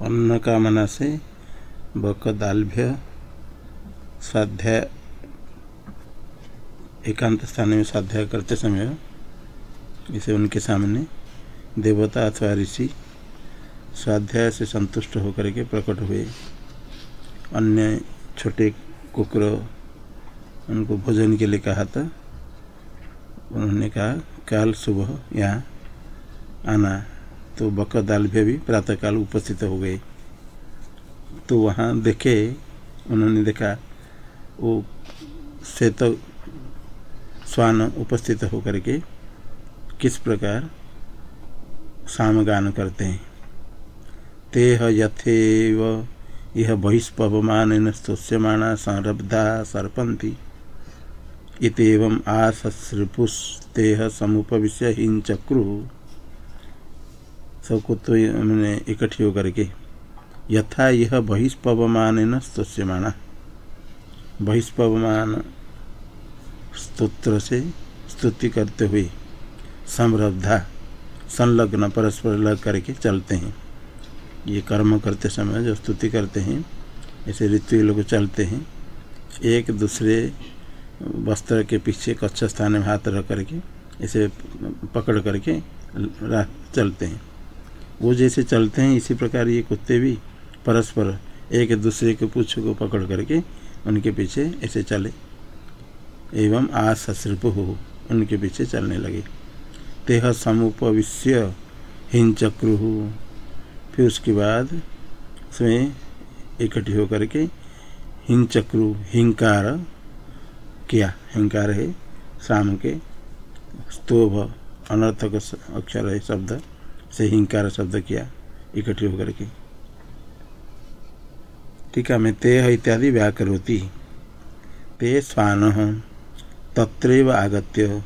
अन्न कामना से बकदालभ्य स्वाध्याय एकांत स्थान में स्वाध्याय करते समय इसे उनके सामने देवता अथवा ऋषि स्वाध्याय से संतुष्ट होकर के प्रकट हुए। अन्य छोटे कुकर उनको भोजन के लिए कहा था। उन्होंने कहा, काल सुबह यहाँ आना तो बक दाल भी प्रातःकाल उपस्थित हो गए तो वहाँ देखे, उन्होंने देखा, वो श्वेत स्वान उपस्थित होकर के किस प्रकार सामगान करते हैं। तेह यथेव यह बहिष्पवमान स्तोष्यमाणा संरब्धा सर्पन्ति। इतम आसृपुस्तेह समुपविश्य हिंचक्रु सबको तो मैंने इकट्ठी होकर के, यथा यह बहिष्पवमान स्तुष्यमाणा। बहिष्पवमान स्तोत्र से स्तुति करते हुए समृद्धा, संलग्न परस्पर लग करके चलते हैं। ये कर्म करते समय जो स्तुति करते हैं, ऐसे ऋतु लोग चलते हैं। एक दूसरे वस्त्र के पीछे कच्छ स्थान में हाथ रख करके इसे पकड़ करके चलते हैं। वो जैसे चलते हैं, इसी प्रकार ये कुत्ते भी परस्पर एक दूसरे के पुच्छ को पकड़ करके उनके पीछे ऐसे चले। एवं आसृप हो, उनके पीछे चलने लगे। तेह समुपविश्य हिंचक्रु। फिर उसके बाद उसमें इकट्ठी होकर के हिंचक्रु, हिंकार किया। हिंकार है, शाम के स्तोभ, अनर्थक अक्षर है, शब्द। से हिंकार शब्द किया, इकट्ठी होकर के। टीका में ते इत्यादि व्याकर होती। ते स्वान तत्रैव आगत्य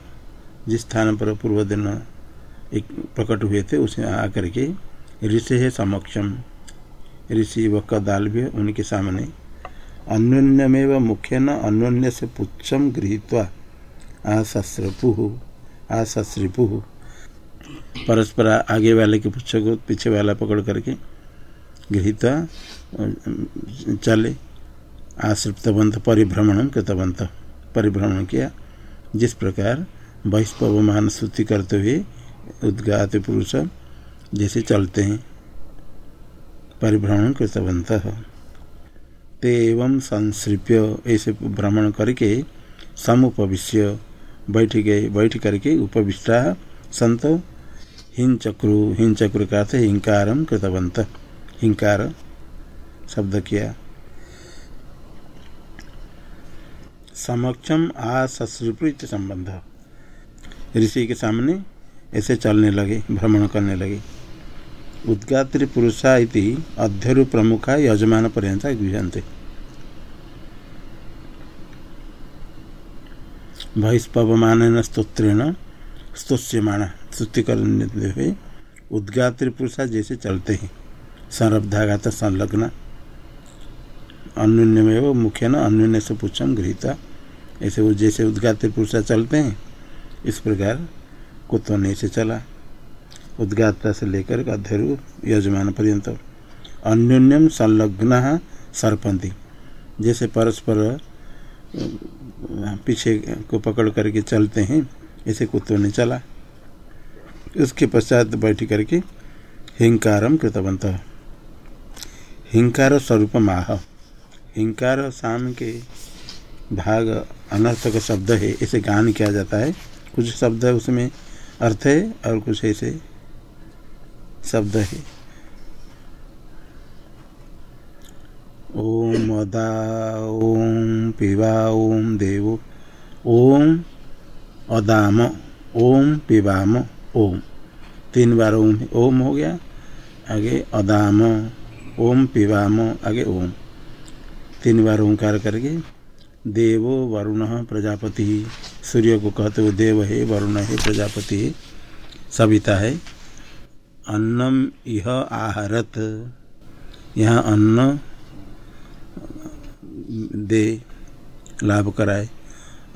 जिस स्थान पर पूर्व दिन एक प्रकट हुए थे, उसे आकर के ऋषि है समक्षम। ऋषि व कदाल भी उनके सामने। अन्योन्यमेव मुख्य न अन्योन्य से पुच्छम गृहीत्वा, आसस्रपु, आसस्रिपु। परस्पर आगे वाले के पुच्छ को पीछे वाला पकड़ करके गृहित चले। आश्रिप्तवंत परिभ्रमण कृतवंत। परिभ्रमण किया। जिस प्रकार बहिष्पवमान स्तुति करते हुए उद्गात पुरुष जैसे चलते हैं। परिभ्रमण कृतवंत। ते एवं संसृप्य ऐसे भ्रमण करके समुपविश्य। बैठ गए बैठ करके उपविष्टा संत हिंचक्रु हिंचक्रु का अर्थ हिंकार कृतवंत। हिंकार शब्द किया। समक्षम आश्रुप्रीत संबंध। ऋषि के सामने ऐसे चलने लगे, भ्रमण करने लगे। उद्गात्री पुरुषा इति अध्यरु प्रमुखा यजमान पर्यंत गृहते बहिष्पवमान स्त्रोत्रेण स्तुष्यमाण। स्तुति करने हुए। उद्गात्री पुरुषा जैसे चलते हैं। संरब्धाघात संलग्न। अन्य में वो मुख्य न अन्य से पूछम गृहिता। ऐसे वो जैसे उद्गात्री पुरुषा चलते हैं। इस प्रकार कुत्तों ने से चला। उद्गाता से लेकर अध्यरु यजमान पर्यंत। अन्योन्यम संलग्न सरपंती। जैसे परस्पर पीछे को पकड़ करके चलते हैं, ऐसे कुत्तों ने चला। उसके पश्चात बैठ करके हिंकारम कृतवंत हिंकार स्वरूप माह हिंकार शाम के भाग अनर्थक शब्द है, इसे गान किया जाता है। कुछ शब्द है उसमें अर्थ है और कुछ ऐसे शब्द है। ओम अदा, ओम पिवा ओम देव, ओम अदाम, ओम पिवाम ओम। तीन बार ओम ओम हो गया। आगे अदाम, ओम पिवाम आगे ओम। तीन बार ओंकार करके देवो वरुण प्रजापति। सूर्य को कहते हो देव है वरुण है प्रजापति सविता है। अन्नम यह आहरत। यहाँ अन्न दे, लाभ कराए।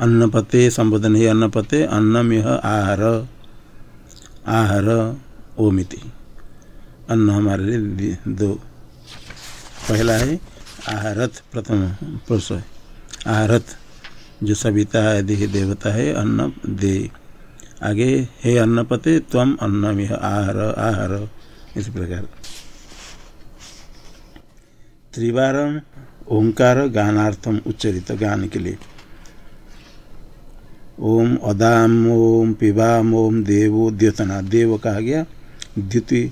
अन्नपते संबोधन है अन्नपते, अन्नम यह आहार। आहार ओमिति अन्न हमारे लिए दो पहला है, आहरत प्रथम पुरुष है। आहरत जो सविता आदि देवता है, अन्न दे। आगे हे अन्नपते तम अन्न आहर आहर। इस प्रकार। त्रिवार ओंकार गानार्थम उच्चरित गान के लिए। ओम अदाम ओम पिबाम ओम देवो द्योतना। देव कहा गया, द्युति,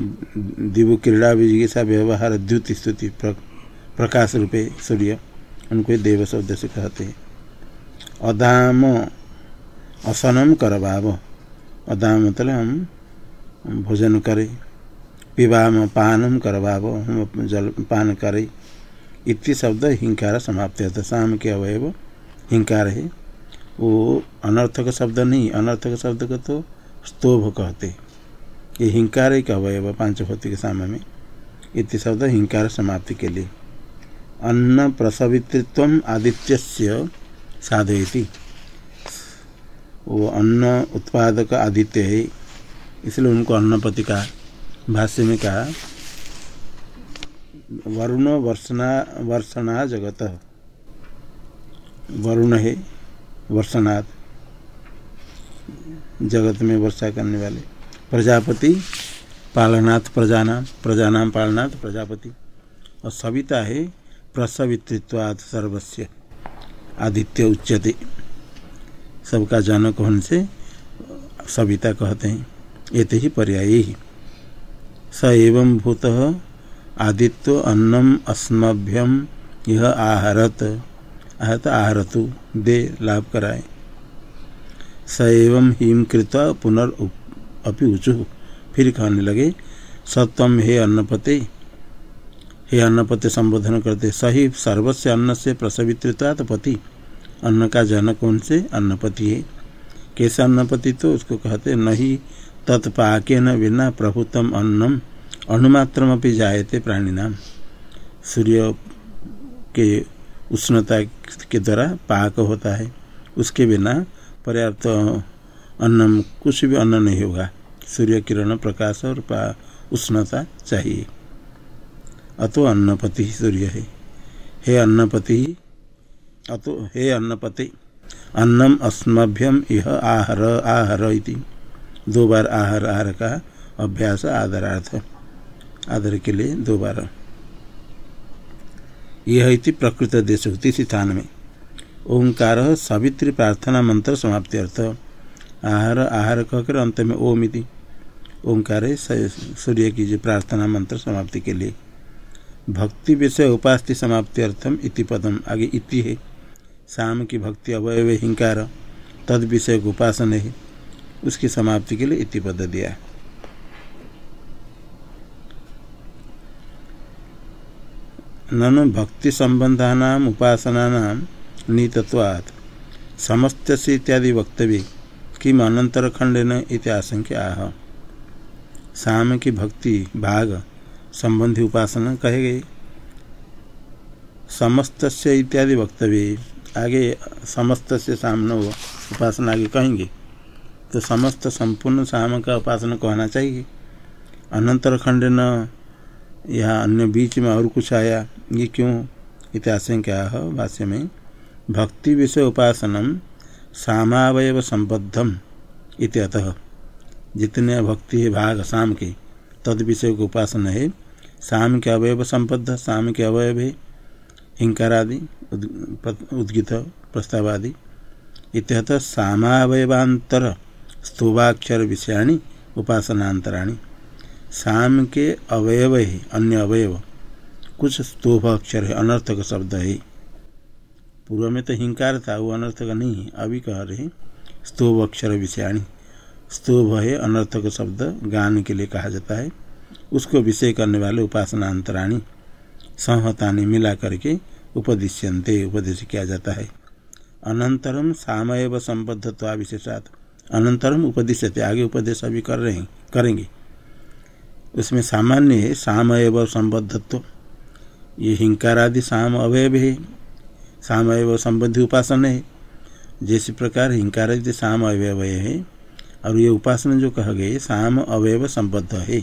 दिव क्रीड़ा विजिगिषा व्यवहार द्युति स्तुति प्रकाश रूपे सूर्य, उनको देव शब्द से कहते हैं। अदाम असनम करवाव। अदाम मतलब हम भोजन करें, पिबाम पानम करवाव, हम जल, पान करें। इति शब्द हिंकार समाप्त होता शाम के अवयव, हिंकार है। वो अनर्थक शब्द नहीं, अनर्थक शब्द को तो स्तोभ कहते। ये हिंकार एक अवयव पाँच भौतिक साम में। इति शब्द हिंकार समाप्ति के लिए। अन्न प्रसवितृत्व आदित्य साधयती। वो अन्न उत्पादक आदित्य है, इसलिए उनको अन्नपति का भाष्य में कहा, वरुण वर्षना वर्षणा जगत। वरुण है वर्षनाथ, जगत में वर्षा करने वाले। प्रजापति, पालनाथ प्रजानाम प्रजानाम पालनाथ प्रजापति। और सविता है प्रसवित्वाद सर्वस्व आदित्य उच्यते। सबका जनक होने से सविता कहते हैं। ये ही पर्याय ही। स एवं भूत आदित्य अन्नम अस्मभ्यम यह आहरत। आहत आहरतु, दे लाभ कराए। स एवं हिम कृत पुनर् अपि ऊचु फिर कहने लगे सत्वम हे अन्नपते हे अन्नपते संबोधन करते, सही सर्वस्व अन्न से प्रसवित्रितात पति। अन्न का जनक कौन से? अन्नपति है। कैसे अन्नपति? तो उसको कहते, नहीं, तत्पाके न बिना प्रभुतम अन्नम अणुमात्रम जायते प्राणी नाम सूर्य के उष्णता के द्वारा पाक होता है। उसके बिना पर्याप्त अन्न कुछ भी अन्न नहीं होगा। सूर्य किरण, प्रकाश और पा, उष्णता चाहिए। अतो अन्नपति सूर्य है। हे अन्नपति, अतो, हे अन्नपति, अन्नम अस्मभ्यम यह आहर आहर इति। दो बार आहर आहर का अभ्यास आदरार्थ। आदर के लिए दो बार। यह प्रकृत देश होती स्थान में। ओंकार सवित्री प्रार्थना मंत्र समाप्ति अर्थ। आहार आहार कहकर अंत में ओम इति। ओंकार सूर्य की जो प्रार्थना मंत्र समाप्ति के लिए। भक्ति विषय उपास्ति समाप्ति अर्थम इति पदम। आगे इति है। शाम की भक्ति अवयव हिंकार। तद विषय उपासन है। उसकी समाप्ति के लिए इति पद दिया ननु भक्ति संबंधा उपासना नीतत्वात्। समस्त से इत्यादि वक्तव्य किम अनंतर खंडन आह। साम की भक्ति भाग संबंधी उपासना कहे गए समस्त से इत्यादि वक्तव्य आगे समस्त से सामने उपासना आगे कहेंगे तो समस्त संपूर्ण साम का उपासना कहना चाहिए। अनंतर यहाँ अन्य बीच में और कुछ आया? ये क्यों? है भाष्य में, भक्ति विषय उपासनम सामावय संबद्धम इत्यतः जितने भक्ति है भाग शाम के, तद विषय को उपासना है। शाम के अवयव संबद्ध शाम के अवयव है हिंकारादि उद्गित, प्रस्तावादि। इत्यत सामावयवांतर स्तोभाक्षर विषयाणी उपासनांतराणी। शाम के अवयव है, अन्य अवयव। कुछ स्तोभ अक्षर है, अनर्थक शब्द है। पूर्व में तो हिंकार था, वो अनर्थक नहीं है। अभी कह रहे स्तोभ अक्षर विषयाणी। स्तोभ है, अनर्थक शब्द, गान के लिए कहा जाता है। उसको विषय करने वाले उपासना अंतराणी संहतानी मिला करके उपदिश्यंते उपदेश किया जाता है। अनंतरम सामयव संबद्धत्वा विशेषात अनंतरम उपदिश्यते, आगे उपदेश अभी कर रहे हैं, करेंगे। उसमें सामान्य है, साम एवं संबद्धत्व। ये हिंकार आदि साम अवयव है, साम एवं संबंधी उपासना है। जैसे प्रकार हिंकार आदि साम अवयव है, और ये उपासना जो कह गए साम अवयव संबद्ध है।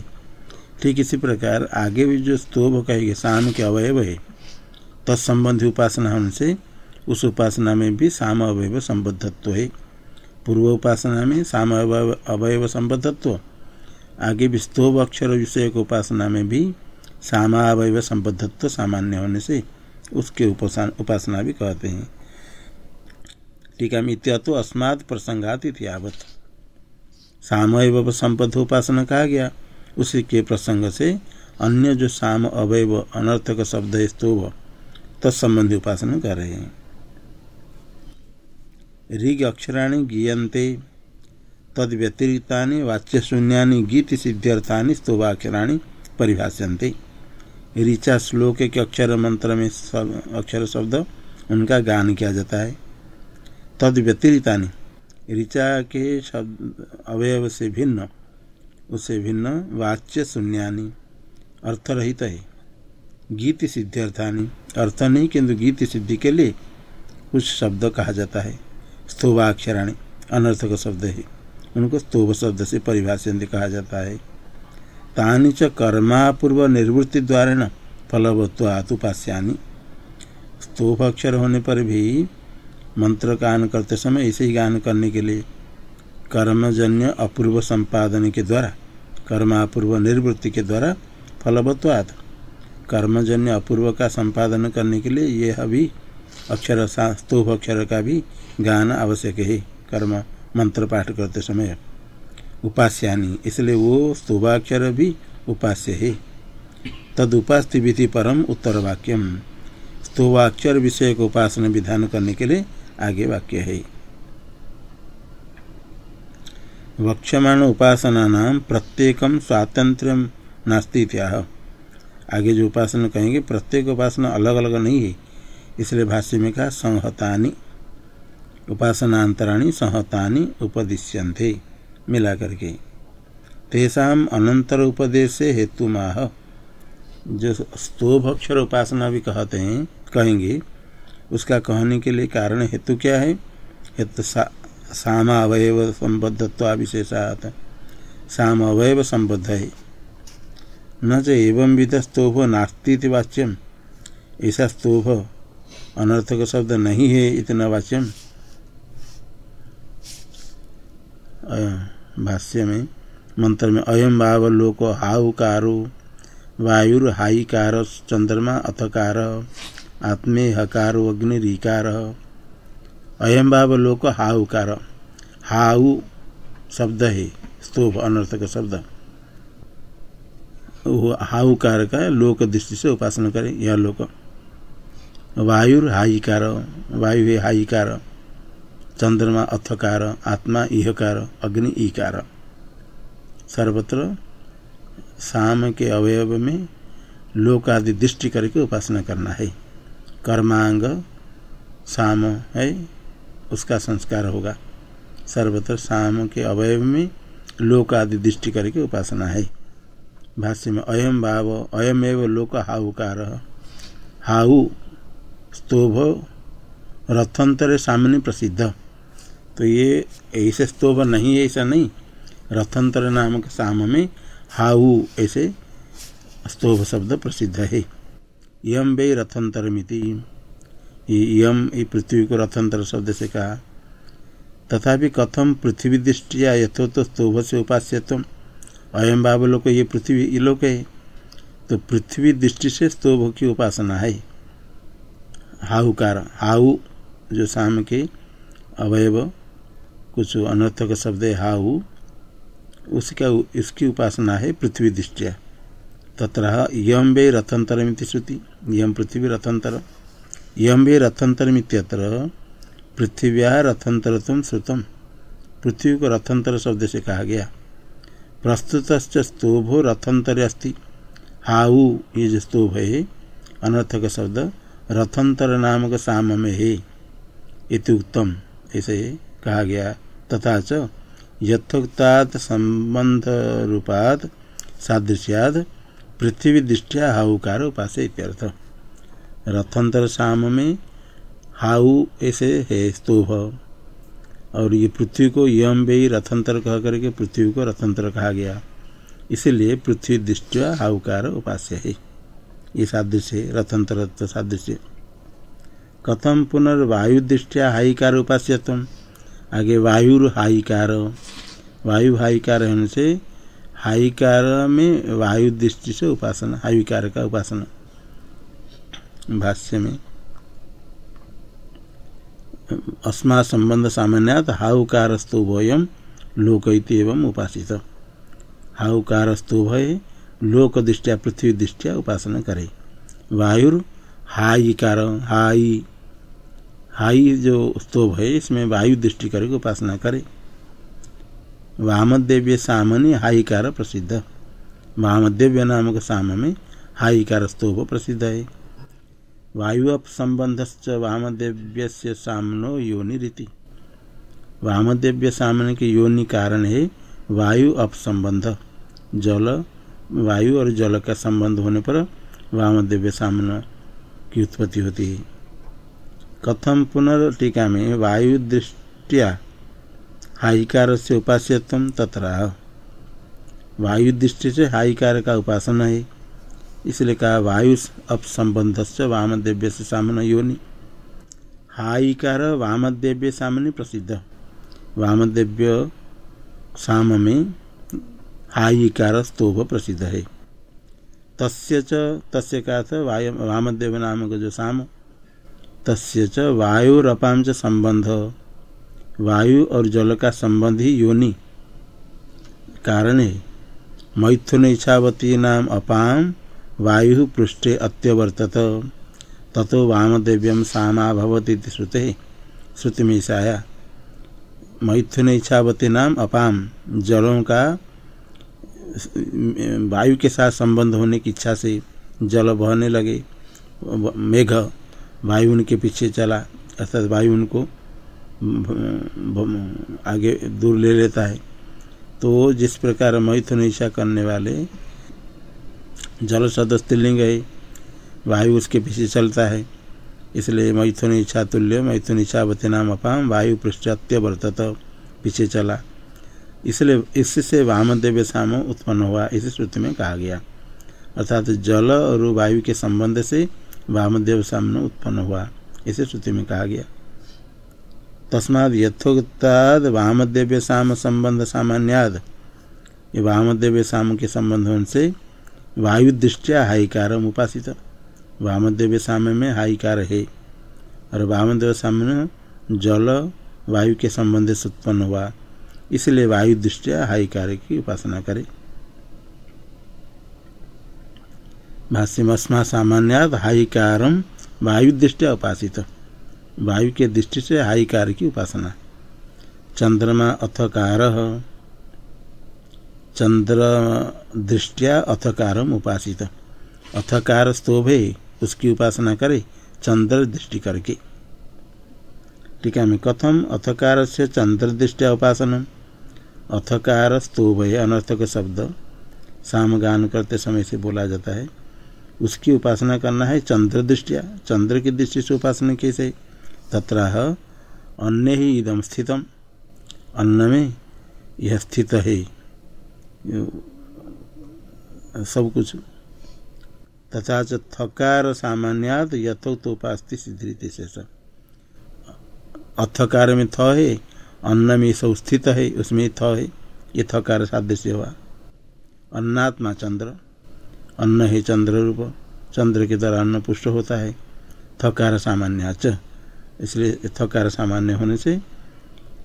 ठीक इसी प्रकार आगे भी जो स्तोभ कहेगी साम के अवयव है, तत्संबंधी उपासना हमसे, उस उपासना में भी साम अवयव संबद्धत्व है। पूर्व उपासना में साम अवयव संबद्धत्व आगे भी स्तोभ अक्षर विषय को उपासना में भी सामावय संबद्धत्व सामान्य होने से उसके उपासना भी कहते हैं। टीका मित्या तो अस्मात् प्रसंगात यावत। सामय संबद्ध उपासना कहा गया। उसी के प्रसंग से अन्य जो साम अवयव अनर्थक शब्द है स्तोभ, तत्संबंधी उपासना कर रहे हैं। ऋग अक्षराणी गीयते तद व्यतिरिक्ता वाच्य शून्या गीत सिद्ध्यर्था स्तोभाक्षराणी परिभाष्यन्ते। ऋचा श्लोक के अक्षर मंत्र में सब अक्षर शब्द उनका गान किया जाता है। तद व्यतिरिता ऋचा के शब्द अवयव से भिन्न उससे भिन्न वाच्य शून्यानि अर्थ रहित है। गीत सिद्ध्यर्थानी अर्थ नहीं किंतु गीत सिद्धि के लिए कुछ शब्द कहा जाता है। स्तोभाक्षराणी अनर्थक शब्द है। उनको स्तोभ शब्द से परिभाषित कहा जाता है। तानि च कर्मापूर्व निवृत्ति द्वारा फलवत्वात उपास्यानि स्तोभ अक्षर होने पर भी मंत्र गान करते समय ऐसे ही गान करने के लिए कर्मजन्य अपूर्व संपादन के द्वारा, कर्मापूर्व निर्वृत्ति के द्वारा फलवत्वाद कर्मजन्य अपूर्व का संपादन करने के लिए यह भी अक्षर स्तोभ अक्षर का भी गान आवश्यक है। कर्म मंत्र पाठ करते समय उपास्यानी, इसलिए वो स्तोभाक्षर भी उपास्य है। तद उपास्य विधि परम उत्तर वाक्यम स्तोभाक्षर विषय को उपासना विधान करने के लिए आगे वाक्य है। वक्षमाण उपासना नाम प्रत्येक स्वातंत्र नास्ती आगे जो उपासना कहेंगे, प्रत्येक उपासना अलग अलग नहीं है। इसलिए भाष्य में कहा, संहतानी उपासनातराणी संहतानी उपदिश्यंते मिला करके। तेसाम अनंतर उपदेश से हेतु माह जो स्तोभक्षर उपासना भी कहते हैं कहेंगे उसका कहने के लिए कारण हेतु क्या है? हेतु सा, सामा अवयव संबद्धत्वाविशेषात साम अवयव संबद्ध है। न च एवं विध स्तोभ नास्ती वाच्यम। ऐसा स्तोभ अनर्थक शब्द नहीं है इतना वाच्यम। भाष्य में, मंत्र में अयम भाव लोक हाउकारो वायुर हाईकार चंद्रमा अथकार, आत्मे हकारो अग्निकार अयम भाव लोक हाउकार हाउ शब्द है स्तूप अनर्थक शब्द। हाउकार का लोक दृष्टि से उपासना करें, यह लोक। वायुर हाईकार वायु है हाईकार चंद्रमा अथकार, आत्मा इहकार, अग्नि ईकार। सर्वत्र साम के अवयव में लोक आदि दृष्टि करके उपासना करना है। कर्मांग साम है, उसका संस्कार होगा। सर्वत्र साम के अवयव में लोक आदि दृष्टि करके उपासना है। भाष्य में अयम भाव अयम एवं लोक हाउकार हाउ स्तोभ रथंतर सामने प्रसिद्ध। तो ये ऐसे स्तोभ नहीं है ऐसा नहीं। रथंतर नामक साम में हाउ ऐसे स्तोभ शब्द प्रसिद्ध है। यम वे रथंतर मिति यम, ये पृथ्वी को रथंतर शब्द से कहा। तथापि कथम पृथ्वी दृष्टिया यथो तो स्तोभ से उपास्य तुम अयम बाब लोग ये पृथ्वी ये लोग है। तो पृथ्वी दृष्टि से स्तोभ की उपासना है। हाहुकार हाउ जो शाम के अवयव, कुछ अनर्थक शब्द है हाउ उसका इसकी उपासना है पृथ्वी दृष्टिया। तत्र यम वे रथंतर श्रुति यम पृथ्वी रथंतर। यम वे रथंतर पृथ्व्या रथंतर तुम श्रुतम। पृथ्वी को रथंतर शब्द से कहा गया। प्रस्तुत स्तोभो रथंतर अस्ति। हाउ ये जो स्तोभ है, अनर्थक शब्द, रथंतर नामक साम में है। इतुक्तम ऐसे कहा गया। तथा च यथोक्तात् संबंध रूपात सादृश्याद पृथ्वी दृष्टिया हाउकार उपास इत्यर्थ। रथंतर शाम में हाउ ऐसे है स्तोभ और ये पृथ्वी को यम वे रथंतर कह करके पृथ्वी को रथंतर कहा गया। इसीलिए पृथ्वी दृष्टिया हाउकार उपास्य है। ये सादृश्य रथंतर सादृश्य। कथम पुनर्वायु हाईकार उपास्यतम आगे वायु हाईकार वायु हाईकार होने से हाईकार में वायु दृष्टि से उपासना हाईकार का उपासना। भाष्य में अस्मा संबंध सामान्यात हाउकारस्तु भयम लोक एवं उपासित। हाउकारस्तु भय लोक दृष्टिया पृथ्वी दृष्टिया उपासना करे। वायु हाईकार हाई हाई जो स्तोभ है, इसमें वायु दृष्टि करके उपासना करे। वामदेव्य सामने हाईकार प्रसिद्ध। वामदेव्य नामक साम में हाईकार स्तोभ प्रसिद्ध है। वायु संबंध वामदेव्य सामनो योनि रीति। वामदेव्य सामने के योनि कारण है वायु अपसंबंध। जल, वायु और जल का संबंध होने पर वामदेव्य सामना की उत्पत्ति होती है। कथम पुनर्टीका में वायु दृष्टिया हाईकार से उपास्यत्म तथा वायु दृष्टि से हाईकार का उपासना है इसलिए कहा, वायु अपसंबंध से वामदेव्य से सामने योनि। हाईकार वामदेव्य सामने प्रसिद्ध। वामदेव्य साम में हाईकार स्तोभ प्रसिद्ध है। तस्य च, तस्य का वामदेव नामक जो साम तस्य च च संबंध। वायु और जल का संबंध ही योनि। कारण है मैथुन इच्छावती नाम अपाम वायु पृष्ठे अत्यवर्तत। ततो वामदेव्यम सामा भवती श्रुते श्रुति में ईसाया मैथुन इच्छावती नाम अपाम जलों का, वायु के साथ संबंध होने की इच्छा से जल बहने लगे मेघ वायु उनके पीछे चला, अर्थात वायु उनको आगे दूर ले लेता है। तो जिस प्रकार मैथुन ईशा करने वाले जल सदस्तिलिंग है, वायु उसके पीछे चलता है। इसलिए मैथुन इच्छा तुल्य मैथुन इच्छावती नाम अपाम, वायु पृष्ठत्य वर्तत, पीछे चला। इसलिए इससे वामदेव साम उत्पन्न हुआ, इस श्रुति में कहा गया। अर्थात जल और वायु के संबंध से वामदेव सामने उत्पन्न हुआ। इसे श्रुति में कहा गया, तस्माद यथोक्ताद वामदेव्य साम संबंध सामान्याद। ये वामदेव्य साम के संबंध से वायु दृष्टिया हाईकार उपासित। वामदेव्य साम में हाईकार है और वामदेव सामने जल, वायु के संबंध से उत्पन्न हुआ। इसलिए वायु दृष्टिया हाईकार की उपासना करे। भाष्यमस्मा सामान्याद हाईकारम वायु दृष्टि उपासित। वायु के दृष्टि से हाईकार की उपासना। चंद्रमा अथकार चंद्र दृष्टिया अथकारम उपासित। अथकार स्तोभे उसकी उपासना करे चंद्र दृष्टि करके। टीका में कथम अथकार से चंद्र दृष्टिया उपासना अथकार स्तोभ अनर्थक शब्द सामगान करते समय से बोला जाता है। उसकी उपासना करना है चंद्र दृष्टिया, चंद्र की दृष्टि से उपासना कैसे? तथा अन्य ही इदम स्थितम। अन्न में यह स्थित है। सब कुछ। तथा च थकार सामान्यात यथोक्त उपास्ति सिद्धि अथकार में थ है, अन्न में सब स्थित है, उसमें थ है, ये थकार सादृश्य हुआ। अन्नात्मा चंद्र। अन्न है चंद्र रूप चंद्र के द्वारा अन्न पुष्ट होता है। थकार सामान्य इसलिए थकार सामान्य होने से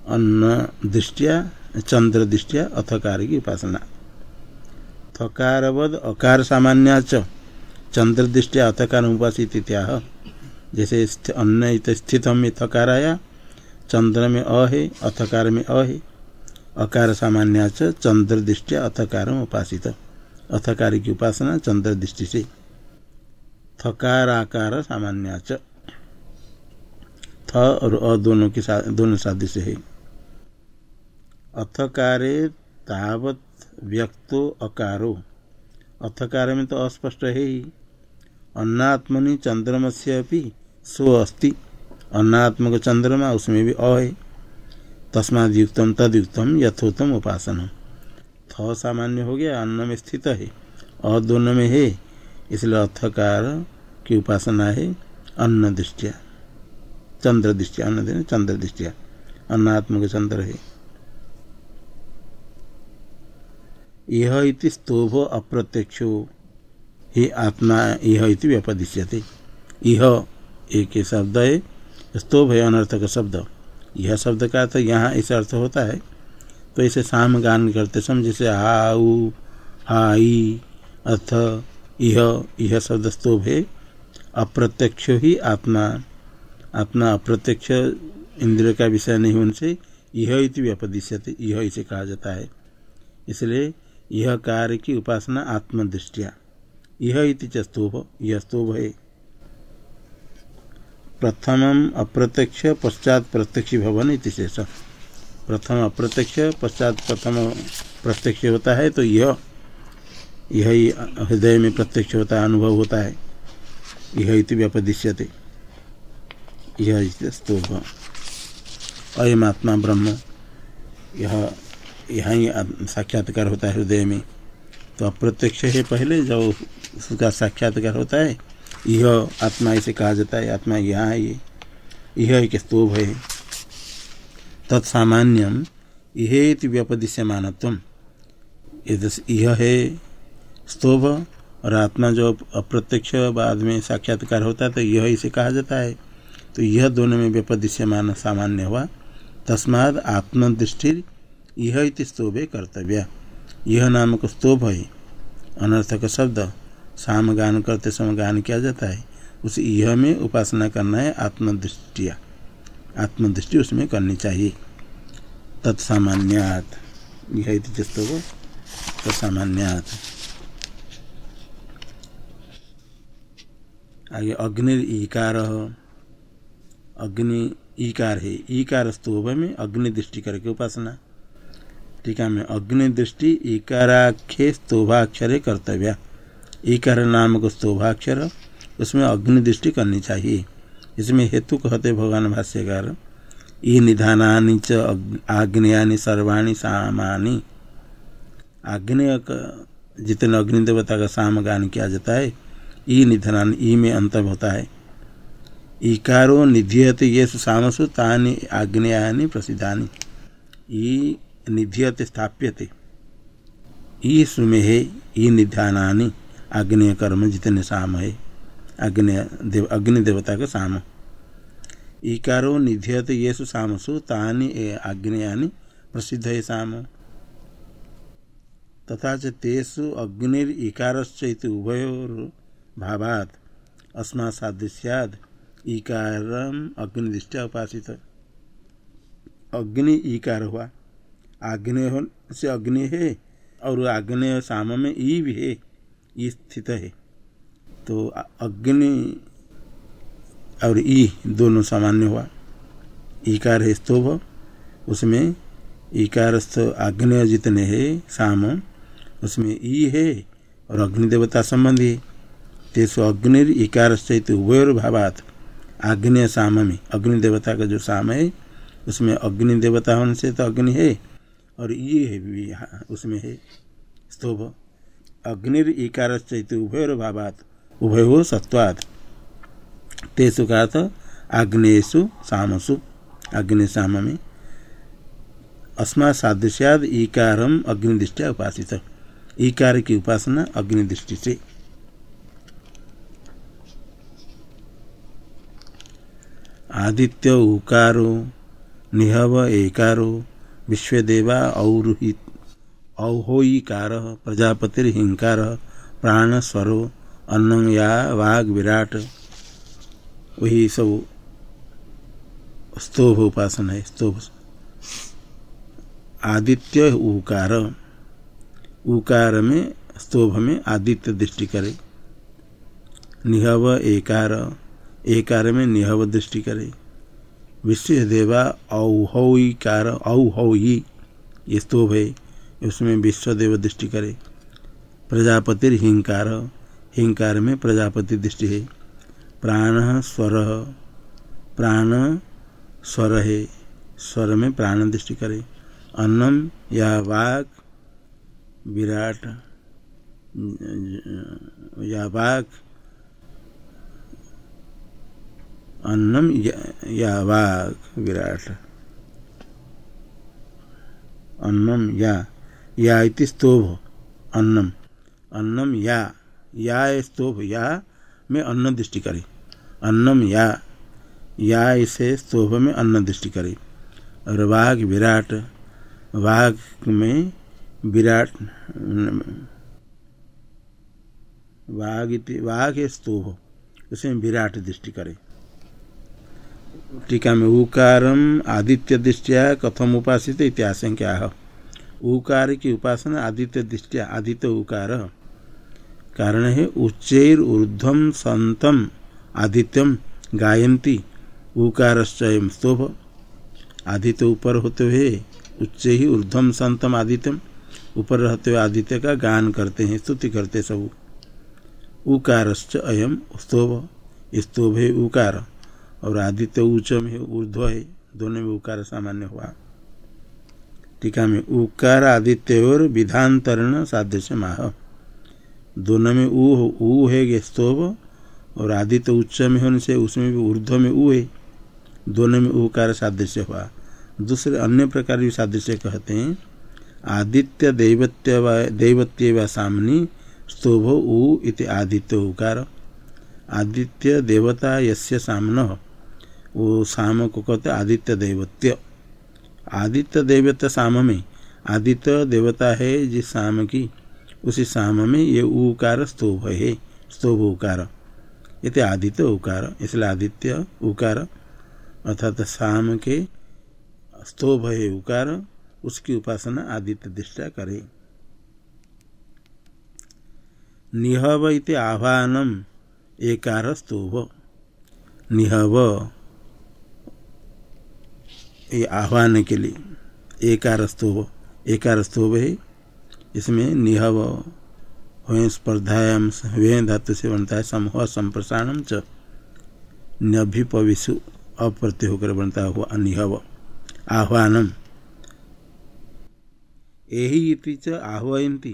अन्न दृष्टिया, चंद्र दृष्टिया, अथकार की उपासना। थकारवद अकार सामान्य चंद्र दृष्टिया, अथकार उपासित इत्याह। जैसे अन्न स्थित में थकार आया, चंद्र में अ है, अथकार में अ है। अकार सामान्य चंद्र दृष्टिया अथकार उपासित। अथकार की उपासना, चंद्र दृष्टि से। थकार आकार सामान्य थ और अ दोनों के साथ दोनों सादृश्य है। अथकारे तावत व्यक्तो अकारो। अथकार में तो अस्पष्ट है ही। अन्नात्मनि चंद्रमा से अभी सो अस्ति अन्नात्मक चंद्रमा उसमें भी अ है। तस्माद युक्तम तदयुक्तम यथोत्तम उपासना थ सामान्य हो गया अन्न में स्थित है। अ दोनों में है, इसलिए अथकार की उपासना है, अन्न दृष्टिया, चंद्र दृष्टिया, अन्न देने चंद्र दृष्टिया, अन्नात्मक चंद्र है। यह इति स्तोभ अप्रत्यक्षो, ही आत्मा, यह इति व्यपदिश्यते। यह एक शब्द है, स्तोभ है अनर्थक शब्द। यह शब्द का तो यहाँ इस अर्थ होता है तो इसे साम गान करते समय जैसे हाउ, हाई, अथ यह यह शब्द है अप्रत्यक्ष ही आत्मा आत्मा अप्रत्यक्ष इंद्रिय का विषय नहीं होने से यह इति व्यपदिश्यते यह इसे कहा जाता है। इसलिए यह कार्य की उपासना आत्मदृष्टिया। यह इति स्तूभ यह स्तूभ है। प्रथम अप्रत्यक्ष पश्चात प्रत्यक्ष भवन इति शेष प्रथम अप्रत्यक्ष, पश्चात प्रथम प्रत्यक्ष होता है तो यह, यही हृदय में प्रत्यक्ष होता है, अनुभव होता है। यह इति व्यपदिश्यते। यह स्तूभ अयम आत्मा ब्रह्म। यह, यहाँ ही साक्षात्कार होता है हृदय में। तो अप्रत्यक्ष है पहले, जब उसका साक्षात्कार होता है, यह आत्मा इसे कहा जाता है, आत्मा यहाँ है ये। यह एक स्तूभ है। तत्सामान्यम यह व्यपदिश्य मानत्व यह है स्तोभ और आत्मा जो अप्रत्यक्ष बाद में साक्षात्कार होता है तो यह इसे कहा जाता है। तो यह दोनों में व्यपदिश्य मान सामान्य हुआ। तस्माद आत्मदृष्टि यह इति स्तोभे कर्तव्य। यह नामक स्तोभ है। अनर्थक शब्द साम गान करते समय गान किया जाता है। उस यह में उपासना करना है आत्मदृष्टिया। आत्मदृष्टि उसमें करनी चाहिए। तत्सामान्यात। यह स्तोभ तत्सामान्यात। आगे अग्नि ईकार अग्नि ईकार है। ईकार स्तोभ में अग्नि दृष्टि करके उपासना। टीका में अग्नि दृष्टि इकाराख्य स्तोभाक्षर कर्तव्य। इकार नाम को स्तोभाक्षर उसमें अग्नि दृष्टि करनी चाहिए। इसमें हेतु कहते भगवान भाष्यकार, ई निधानी च आग्नेयानि सर्वाणी सामानी। आग्नेय जितने अग्नि देवता का साम गान किया जाता है, ई निधनान, ई में अंतर होता है। ईकारो निध्यते ये सामसु, तानि आग्नेयानि प्रसिद्धानि। ई निध्यते स्थाप्यते। ई में है, ई निध्यानानि आग्नेय कर्म जितने साम है। अग्नि, देव, अग्नि देवता का साम। इकारो निध्यते ये सामसु, तानि आग्नेयानि प्रसिद्ध है साम। तथा च तेषु अग्निर्कारश्च उभयोर भावात अस्मा सादृश्याद इकारम अग्निदृष्टि उपासित। अग्नि इकार हुआ। आग्नेय से अग्नि है, और आग्नेय साम में ई भी है ई स्थित है। तो अग्नि और ई दोनों सामान्य हुआ। ईकार है स्तोभ, उसमें ईकारस्थ आग्नेय जितने है, साम। उसमें ई है और अग्नि देवता संबंधी तेसु अग्निर इकार स्थित उभयोर भावात। आग्नेय साम में अग्नि देवता का जो साम है, उसमें अग्नि देवता होने से तो अग्नि है और ये है भी उसमें है स्तोभ। अग्निर इकार उभयोर भावात। उभय सत्वाद तेसु का अर्थ आग्नेयसु सामसु। अग्नि में अस्मा सादृश्याद ईकारम अग्निदृष्टिया उपासित। ईकार की उपासना अग्निदृष्टि से आदित्य उकारो, निहव एकारो, विश्वदेवा औरुहित औहोईकार, प्रजापतिर्हिंकार प्राण स्वरो अन्न या वाघ विराट, वही सब स्तोभ उपासना है, स्तोभ। आदित्य उकार उकार में, स्तोभ में आदित्य दृष्टि करे। निहव एकार एकार में निहव दृष्टि करे। विश्व देवा औहौकार औहौई, ये स्तोभ है, उसमें विश्वदेव दृष्टि करे। प्रजापति हिंकार हिंकार में प्रजापति दृष्टि है। प्राण स्वर। प्राण स्वर है। स्वर में प्राण दृष्टि करे। अन्नम या वाक विराट, या वाक। अन्नम या वाक विराट। अन्नम या या इति स्तोभ। अन्नम। अन्नम या या स्तोभ या में अन्न दृष्टि करे। अन्नम या या इसे स्तोभ में अन्न दृष्टि करे। और वाघ विराट वाघ में विराट वाघ वाघ स्तोभ उसमें विराट दृष्टि करे। टीका में उकारम आदित्य दृष्टिया कथम उपासित इतिहास क्या उकार की उपासना आदित्य दृष्टिया, आदित्य उकार। कारण है उच्चर ऊर्धम संतम आदित्यम गायंती उकारश्चयम स्तोभ। आदित्य ऊपर होते हुए, उच्च ही ऊर्धम संतम आदित्यम ऊपर रहते हुए आदित्य का गान करते हैं, स्तुति करते सब। उकारश्च अयम स्तोभ स्तोभ है उकार और आदित्य ऊंच में ऊर्ध्व है, दोनों में उकार सामान्य हुआ। टीका में उकार आदित्य और विधांतरण साध्य से माह दोनों में ऊ ऊ है गे स्तोभ और आदित्य उच्च में होने से उसमें भी ऊर्ध्व में ऊ है। दोनों में ऊकार सादृश्य हुआ। दूसरे अन्य प्रकार भी सादृश्य कहते हैं। आदित्य दैवत्य व दैवत्य व सामनी स्तोभ ऊ इति आदित्य उकार आदित्य देवता यस्य सामन। वो साम को कहते आदित्य दैवत्य। आदित्य दैवत्य साम में आदित्य देवता है जिस साम की उसी साम में ये उकार स्तोभ है, स्तोभ उकार ये आदित्य उकार इसलिए आदित्य उकार अर्थात साम के स्तोभ है उकार उसकी उपासना आदित्य दृष्टा करे। निहव इति आह्वानम, एकार स्तोभ। निहव, ये आह्वान के लिए, एकार स्तोभ। एकार स्तोभ है इसमें निहव हुए स्पर्धायाम वे धातु से बनता है, समूह संप्रसारण च। नभिपविशु अप्रत्यय होकर बनता हुआ अनिहव। आह्वानम। यही च आह्वयंती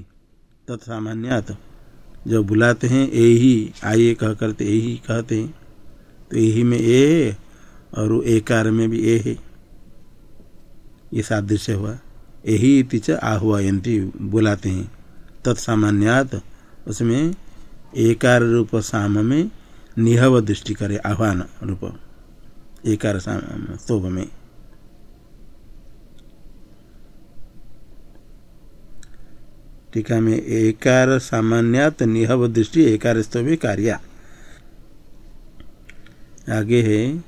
तत्सामान्यात जब बुलाते हैं यही आइए कह करते यही कहते हैं तो यही में ए और एकार में भी ए है। ये सादृश्य हुआ। यही तिच आह्वयंती बुलाते हैं। तत्सामान्यात उसमें एकार रूप साम में निहव दृष्टि करे, आह्वान रूप। एकार साम स्तोभ में टीका में एकार सामान्यात निहव दृष्टि, एकार स्तोभ कार्या। आगे है,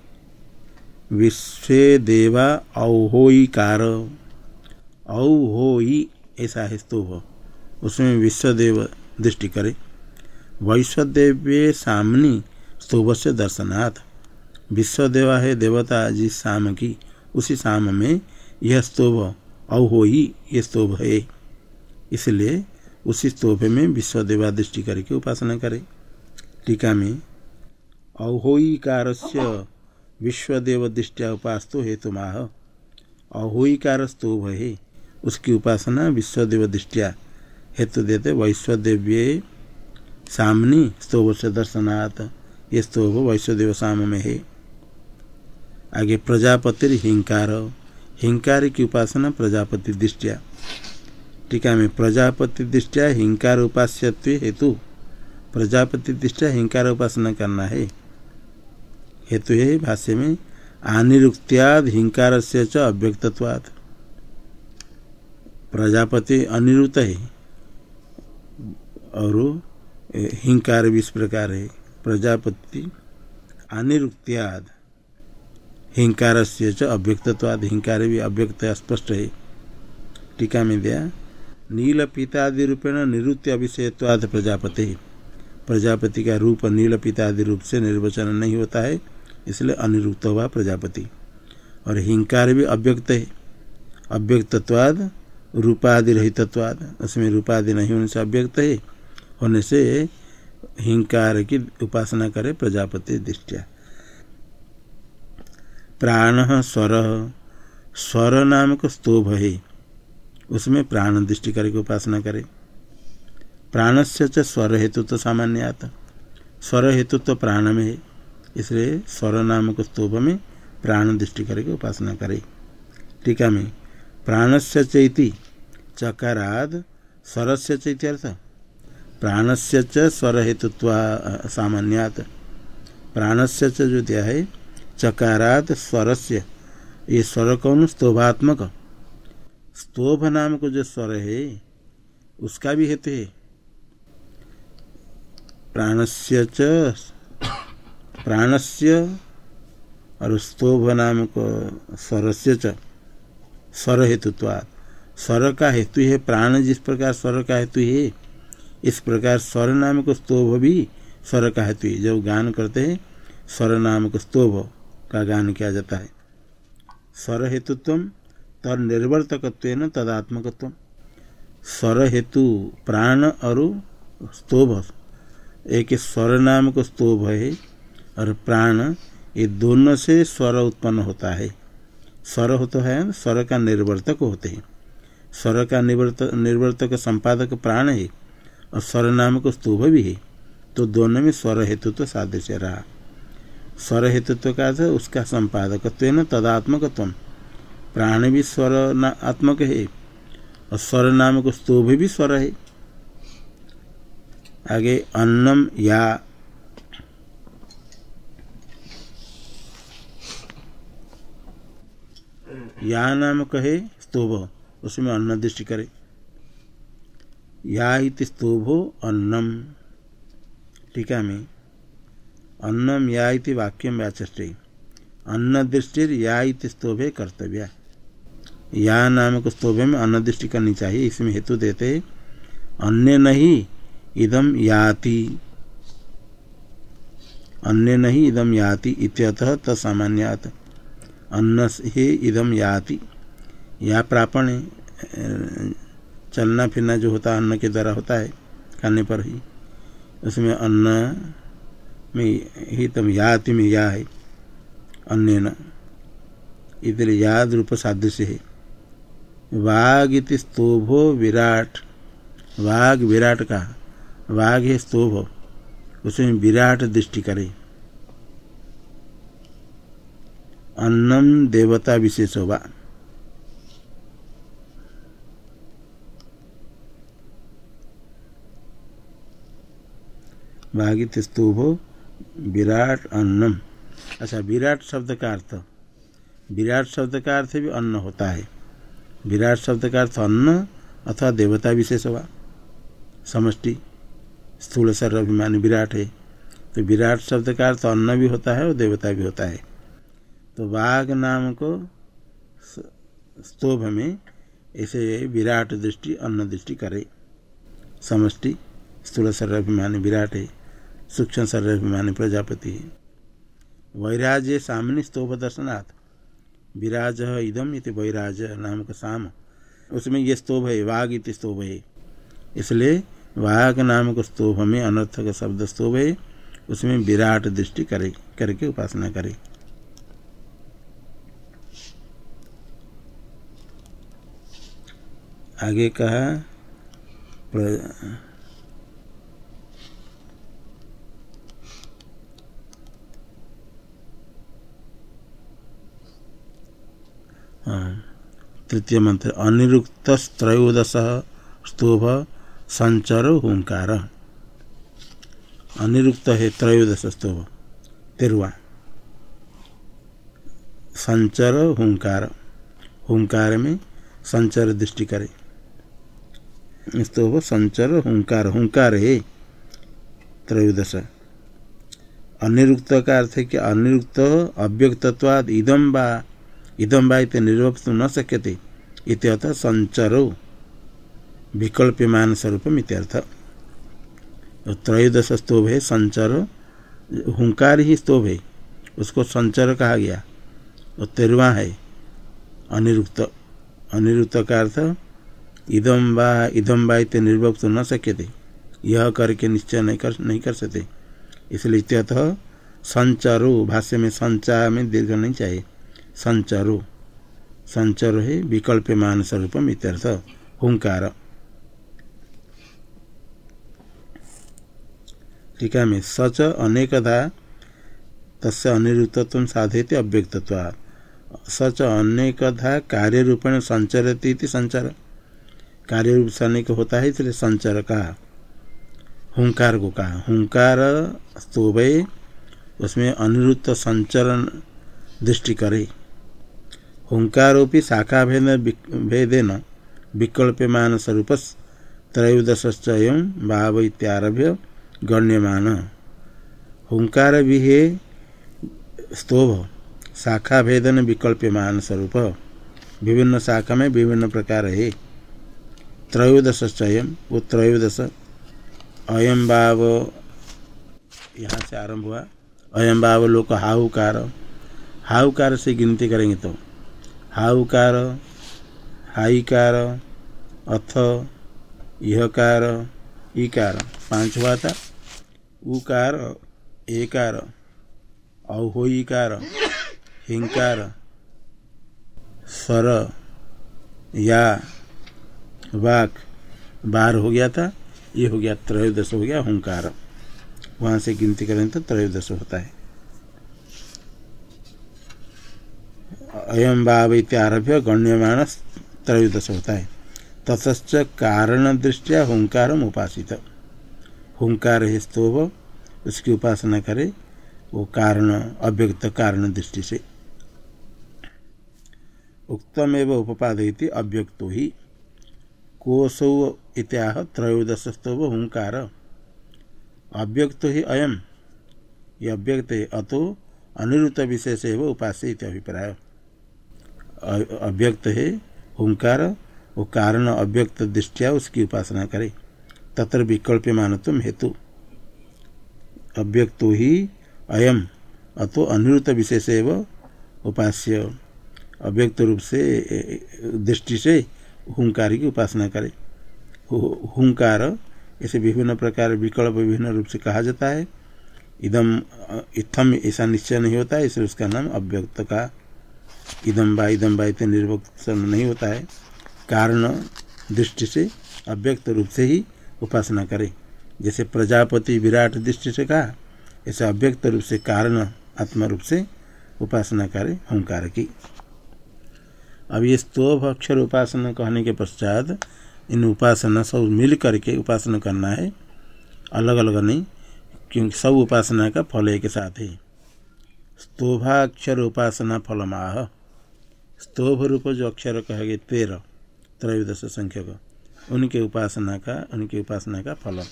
विश्व देवा औहोकार औ हो ही ऐसा है स्तूभ उसमें विश्वदेव दृष्टि करे। वैश्वदेव सामनी स्तूभ से दर्शनाथ विश्वदेवा है देवता जिस शाम की, उसी शाम में यह स्तूभ औहो ही ये स्तूभ है। इसलिए उसी स्तूभ में विश्वदेवा दृष्टि करके उपासना करे। टीका में अहोईकार से विश्वदेव दृष्टिया उपास्तो हेतु माह अहोईकार स्तूभ है। उसकी उपासना विश्वदेव दृष्टिया हेतु देते वैश्वदेव्य सामनी स्तोभ से दर्शनात्। ये स्तोभ वैश्वदेव साम में है। आगे प्रजापति हिंकार। हिंकार की उपासना प्रजापति दृष्टिया। टीका में प्रजापति दृष्टिया हिंकार उपास्य हेतु। प्रजापति दृष्टिया हिंकार उपासना करना है। हेतु है भाष्य में आनिरुक्त्याद हिंकार से च अव्यक्तवाद प्रजापति अनिरुत है। और हिंकार भी इस प्रकार है। प्रजापति अनिरुक्त्याद। हिंकार से अव्यक्तवाद हिंकार भी अव्यक्त स्पष्ट है। टीका में दिया नील पितादि रूपेण निरुत्य अभिषेत्वाद प्रजापति। प्रजापति का रूप नील पितादि रूप से निर्वचन नहीं होता है, इसलिए अनिरुक्त हुआ प्रजापति। और हिंकार भी अव्यक्त है। अव्यक्तवाद रूपादि रहितत्वाद उसमें रूपादि नहीं होने से अव्यक्त है। होने से हिंकार की उपासना करे प्रजापति दृष्टिया। प्राण स्वर। स्वर नामक स्तोभ है। उसमें प्राण दृष्टि करके उपासना करे। प्राण से च स्वर हेतु तो सामान्य आता स्वर हेतु तो प्राण में है। इसलिए स्वर नामक स्तोभ में प्राण दृष्टि करके उपासना करे। टीका में प्राण से चैति चकाराद स्वर से चैत्यर्थ प्राण से च स्वर हेतुत्व सामान्यात। प्राण से जो दिया है चकारात स्वर से ये स्वर कौन? स्तोभात्मक। स्तोभ नाम को जो स्वर है, उसका भी हेतु है। प्राणस्य च प्राणस्य और स्तोभ नाम को स्वर से च। स्वर हेतुत्वात्। स्वर का हेतु है प्राण, जिस प्रकार स्वर का हेतु है, इस प्रकार स्वर नाम को स्तोभ भी स्वर का हेतु है। जब गान करते हैं, स्वर नाम को स्तोभ का गान किया जाता है। स्वर हेतुत्व तद निर्वर्तकत्व न तदात्मकत्व स्वर हेतु प्राण और स्तोभ। एक स्वर नाम को स्तोभ है और प्राण, ये दोनों से स्वर उत्पन्न होता है। स्वर होता है, स्वर का निर्वर्तक होते हैं। स्वर का निर्वर्तक निर्वर्तक संपादक प्राण है और स्वर नाम को स्तूभ भी है। तो दोनों में स्वर हेतुत्व तो सादृश्य रहा। स्वर हेतुत्व का अर्थ उसका संपादकत्व न तदात्मकत्व। प्राण भी स्वर आत्मक है और स्वर नाम को स्तूभ भी स्वर है। आगे अन्नम या। या नाम कहे स्तूभ उसमें अन्न दृष्टि करे। या इति स्तूभो अन्नम। टीका में अन्नम या इति वाक्यम व्याचे अन्न दृष्टि या इति स्तोभे कर्तव्य। या नाम को स्तोभे में अन्न दृष्टि करनी चाहिए, इसमें हेतु देते अन्य नहीं, इदम याति। अन्य नहीं, इदम याति इत्यतः तसामान्यात अन्न ही इदम याति। या प्रापण चलना फिरना जो होता है, अन्न के द्वारा होता है, खाने पर ही। उसमें अन्न में ही तम याति में या है अन्य न इधर याद रूप सादृश्य है। वाघ इति स्तोभो विराट। वाघ विराट का वाघ है स्तोभ। उसमें विराट दृष्टि करे। अन्नम देवता विशेष होगा भागित स्तूभो विराट अन्नम। अच्छा विराट शब्द का अर्थ। विराट शब्द का अर्थ भी अन्न होता है। विराट शब्द का अर्थ अन्न अथवा देवता विशेष हुआ। समष्टि, स्थूल सर्वाभिमान विराट है। तो विराट शब्द का अर्थ अन्न भी होता है और देवता भी होता है। तो बाघ नाम को स्तोभ में ऐसे विराट दृष्टि, अन्न दृष्टि करे। समष्टि, स्थूल सर्वाभिमान विराट है। सूक्ष्म शरीर प्रजापति। वैराज्य सामने स्तोभ दर्शनाथ विराज इदम इति वैराज नाम का साम। उसमें ये स्तोभ है वाघ इति स्तोभ है। इसलिए वाघ नाम को स्तोभ में अनर्थक शब्द स्तोभ है। उसमें विराट दृष्टि करे, करके उपासना करे। आगे कहा तृतीय मंत्र अनिरुक्त त्रयोदश स्तूभ संचर हुंकार। अनिरुक्त है त्रयोदश स्तूभ तिरुआ संचर हुंकार हुंकार में संचर दृष्टि करे। स्तूभ संचर हुंकार हुंकार है त्रयोदश। अनिरुक्त का अर्थ है कि अनिरुक्त अव्यक्तवाद इदम बा इदम बाइत निर्वक्त न शक्यते। इत्यर्थ संचरो। विकल्पमान स्वरूप इत्यर्थ त्रयोदश स्तोभ है संचर, हुंकार ही स्तोभ। है उसको संचर कहा गया। और तेरवा है। अनिरुक्त। अनिरुक्त का अर्थ इदम बा इदम बा इत निर्वक्त न थे यह करके निश्चय नहीं कर नहीं कर सकते। इसलिए इत्यतः संचरो, भाष्य में संचार में दीर्घ नहीं चाहिए। संचरो। संचर है विकल्प मान स्वरूप इत्यर्थ। हुंकार टीका में सच अनेकधा तस् अनिरुद्धत्व साधयते अव्यक्तत्वा। सच अनेकधा कार्य रूपेण संचरती संचार। कार्य रूप से अनेक होता है, इसलिए संचार कहा हुंकार को कहा हुंकार स्तोभय उसमें अनिरुद्ध संचरण दृष्टि करे। हुंकारोपि शाखा भेद भेदेन विकल्प्यमान स्वरूप त्रयोदश भाव इत्यारभ्य गण्यमान। हुंकार भी स्तोभ शाखा भेदन विकल्प्यमान स्वरूप। विभिन्न शाखा में विभिन्न प्रकार है त्रयोदश वो त्रयोदश अयम भाव यहाँ से आरंभ हुआ। अयम भाव लोक हाहुकार। हाहुकार से गिनती करेंगे तो हाउकार हाईकार अथ यहकार इकार पाँच हुआ था उकार एकार अहोईकार हिंकार सर या वाक बार हो गया था ये हो गया त्रयोदश हो गया हुंकार वहाँ से गिनती करें तो त्रयोदश होता है अयम भाव इत्यारभ्य गण्यमाण त्रयोदश होता है ततच कारण दृष्टिया हुंकार उपासित। हुंकार है स्तोभ उसकी उपासना करे, वो कारण, अव्यक्त कारण दृष्टि से उक्तम एवं उपादयती अव्यक्तो ही। कोशौ इत्याह त्रयोदश स्तोभ हुंकार अव्यक्त ही अयम। ये अव्यक्त अतो अनिरुत विशेष एवं उपास्य अभिप्राय। अव्यक्त है, हुंकार, वो कारण अव्यक्त दृष्टिया उसकी उपासना करे। तत्र विकल्प मानतुम हेतु। अव्यक्तो ही अयम, अतो अनिरुत विशेष उपास्य। अव्यक्त रूप से दृष्टि से हुंकार की उपासना करे। हुंकार ऐसे विभिन्न प्रकार, विकल्प विभिन्न रूप से कहा जाता है। इदम इथम ऐसा निश्चय नहीं होता है इसलिए उसका नाम अव्यक्त का इदम बा इदम बा निर्भक्त नहीं होता है। कारण दृष्टि से, अव्यक्त रूप से ही उपासना करे। जैसे प्रजापति विराट दृष्टि से कहा, ऐसे अव्यक्त रूप से कारण आत्मा रूप से उपासना करे, हंकार की। अब ये स्तोभ अक्षर उपासना कहने के पश्चात, इन उपासना सब मिल करके उपासना करना है। अलग अलग नहीं, क्योंकि सब उपासना का फल एक साथ है। स्तोभाक्षर उपासना फलमाह। स्तोभ रूप जो अक्षर कहेंगे तेरह त्रयोदश संख्यक। उनके उपासना का, उनकी उपासना का फल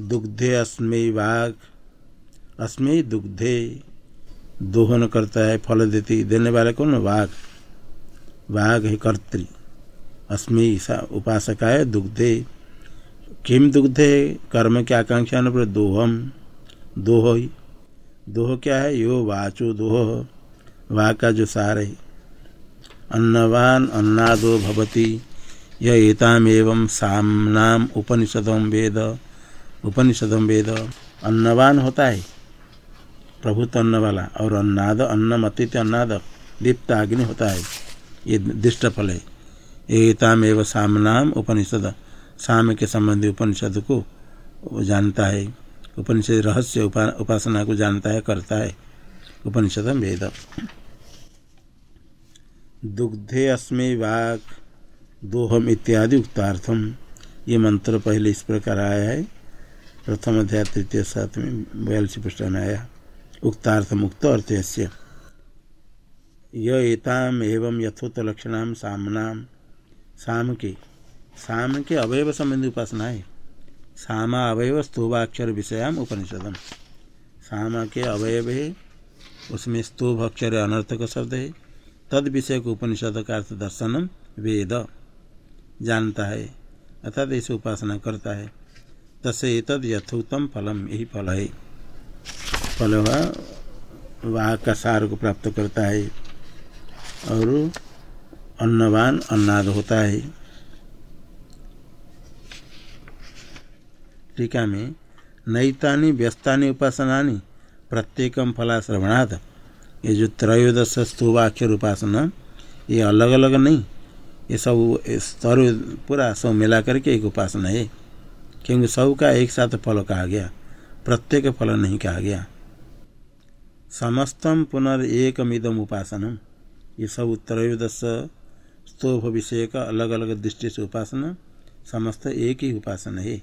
दुग्धे अस्मय वाघ अस्मय दुग्धे। दोहन करता है, फल देती, देने वाले कौन? वाघ वाघ है कर्तृ अस्मि उपासका है दुग्धे। किम दुग्धे? कर्म की आकांक्षा पर दोहम। दोह दोह क्या है? यो वाचो दोह। वाह का जो सार है अन्नवान अन्नादो भवती। यह एतामेव सामनाम वेद। उपनिषदम वेद। अन्नवान होता है। प्रभु तन्न वाला और अन्नाद अन्न अतिथि अन्नाद। दीप्त अग्नि होता है। ये दृष्ट फल है। एताम एवं सामनाम उपनिषद। साम के संबंधी उपनिषद को जानता है। उपनिषद रहस्य उपा, उपासना को जानता है करता है। उपनिषद वेद। दुग्धे अस्मे वाक, दोहम इत्यादि उक्तार्थम। ये मंत्र पहले इस प्रकार आया है। प्रथम अध्याय, तृतीय सात में बयालीस पृष्ठ में आया। उक्तार्थ मुक्त अर्थ यताम एवं यथोत लक्षण सामनाम। साम के साम के अवयव संबंधी उपासना है। सामा अवयव स्तोभाक्षर विषयाम उपनिषदम। साम के अवयव है, उसमें स्तोभ अक्षर अनर्थक शब्द है। तद विषय को उपनिषद का अर्थ दर्शनम वेद जानता है, अर्थात इसे उपासना करता है। तसे तद यथोत्तम फलम, यही फल है। फल वाह का सार को प्राप्त करता है और अन्नवान अन्नाद होता है। टीका में नैतानी व्यस्तानी उपासनानी प्रत्येकम फलाश्रवणाद ये जो त्रयोदश स्तूवाक्षर उपासना ये अलग अलग नहीं, ये सब स्तर पूरा सब मिला करके एक उपासना है। क्योंकि सब का एक साथ फल कहा गया, प्रत्येक फल नहीं कहा गया। समस्तम पुनर्कमिदम उपासनम। ये सब त्रयोदश स्तोभ विषय का अलग अलग दृष्टि से उपासना, समस्त एक ही उपासना है।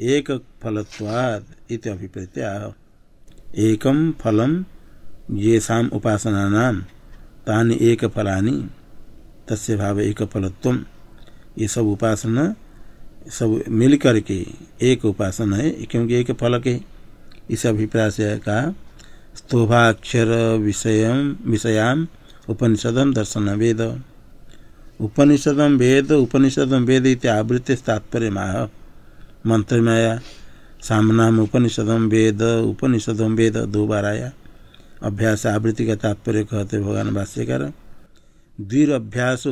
एक फलत्वाद इत अभिप्रेत्या। एकम फलम ये शाम उपासना नाम, तानि एक फलानी, तस्य भाव एक फलत्व। ये सब उपासना, सब मिल करके एक उपासना है, क्योंकि एक फल के इस अभिप्राय से कहा, स्तोभाक्षर विषय, विषयाम उपनिषदम दर्शन वेद। उपनिषदम वेद उपनिषदम वेद इत्यावृत्ति तात्पर्य माह मंत्र में आया सामना उपनिषदम वेद उपनिषदम वेद, दो बार आया। अभ्यास आवृत्ति का तात्पर्य कहते भगवान भाष्यकार, द्वीर अभ्यास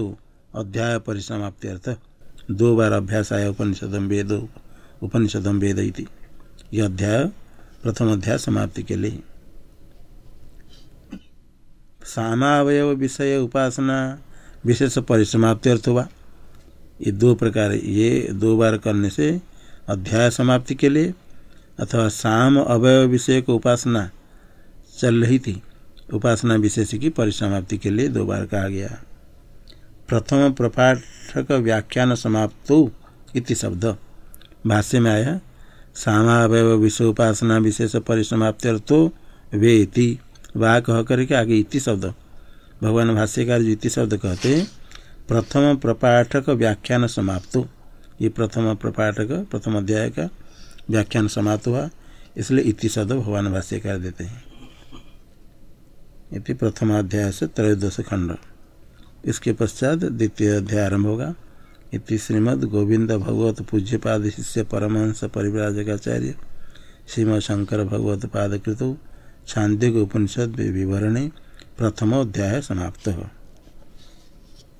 अध्याय परिसमाप्ति अर्थ। दो बार अभ्यास आया उपनिषदम वेद उपनिषदम वेद इति। यह अध्याय, प्रथम अध्याय समाप्ति के लिए। सामावय विषय उपासना, विशेष परिसमाप्ति अर्थ हुआ। ये दो प्रकार, ये दो बार करने से अध्याय समाप्ति के लिए अथवा साम अवयव विषय को उपासना चल रही थी। उपासना विशेष की परिसमाप्ति के लिए दो बार कहा गया। प्रथम प्रपाठक व्याख्यान समाप्त इति शब्द। भाष्य में आया सामावय विषय उपासना विशेष परिसमाप्ति अर्थो वे इति वाह कह करके आगे इति शब्द। भगवान भाष्यकार जो इति शब्द कहते हैं प्रथम प्रपाठक व्याख्यान समाप्त। ये प्रथम प्रपाठक, प्रथम अध्याय का व्याख्यान समाप्त हुआ, इसलिए इति शब्द भगवान भाष्यकार देते हैं। इति प्रथमाध्याय से त्रयोदश खंड। इसके पश्चात द्वितीय अध्याय आरंभ होगा। इति श्रीमद गोविंद भगवत पूज्यपाद शिष्य परमहंस परिव्राजकाचार्य श्रीमद शंकर भगवत पाद कृत छांदिक उपनिषद विवरणे प्रथम अध्याय समाप्त हो।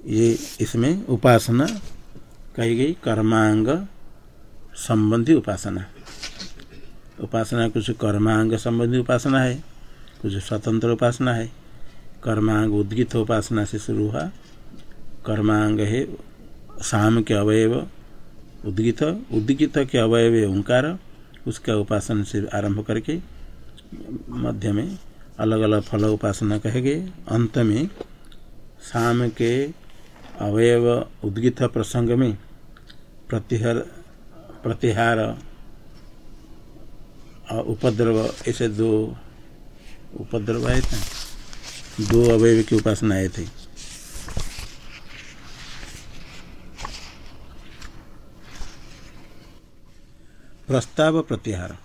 ये इसमें उपासना कही गई, कर्मांग संबंधी उपासना। उपासना कुछ कर्मांग संबंधी उपासना है। कुछ स्वतंत्र उपासना है। कर्मांग उद्गित उपासना से शुरू हुआ। कर्मांग है शाम के अवयव, उद्गित उद्गित के अवयव ओंकार, उसका उपासना से आरंभ करके मध्य में अलग अलग फल उपासना कहेंगे अंत में शाम के अवयव उद्गित प्रसंग में प्रतिहर, प्रतिहार उपद्रव ऐसे दो उपद्रव आए थे। दो अवयव की उपासना आए थे। प्रस्ताव प्रत्याहार।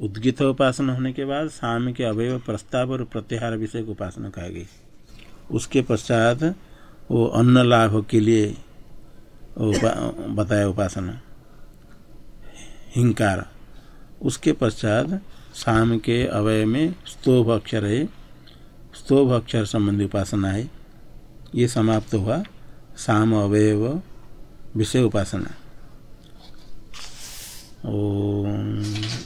उद्गित उपासना होने के बाद शाम के अवयव प्रस्ताव और प्रत्याहार विषय की उपासना कहा गई। उसके पश्चात वो अन्न लाभ के लिए बताया उपासना। हिंकार। उसके पश्चात शाम के अवय में स्तोभ अक्षर है। स्तोभ अक्षर संबंधी उपासना है। ये समाप्त हुआ। साम अवय विषय उपासना। ओ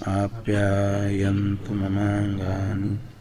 आप्यायन्तु ममाङ्गानि।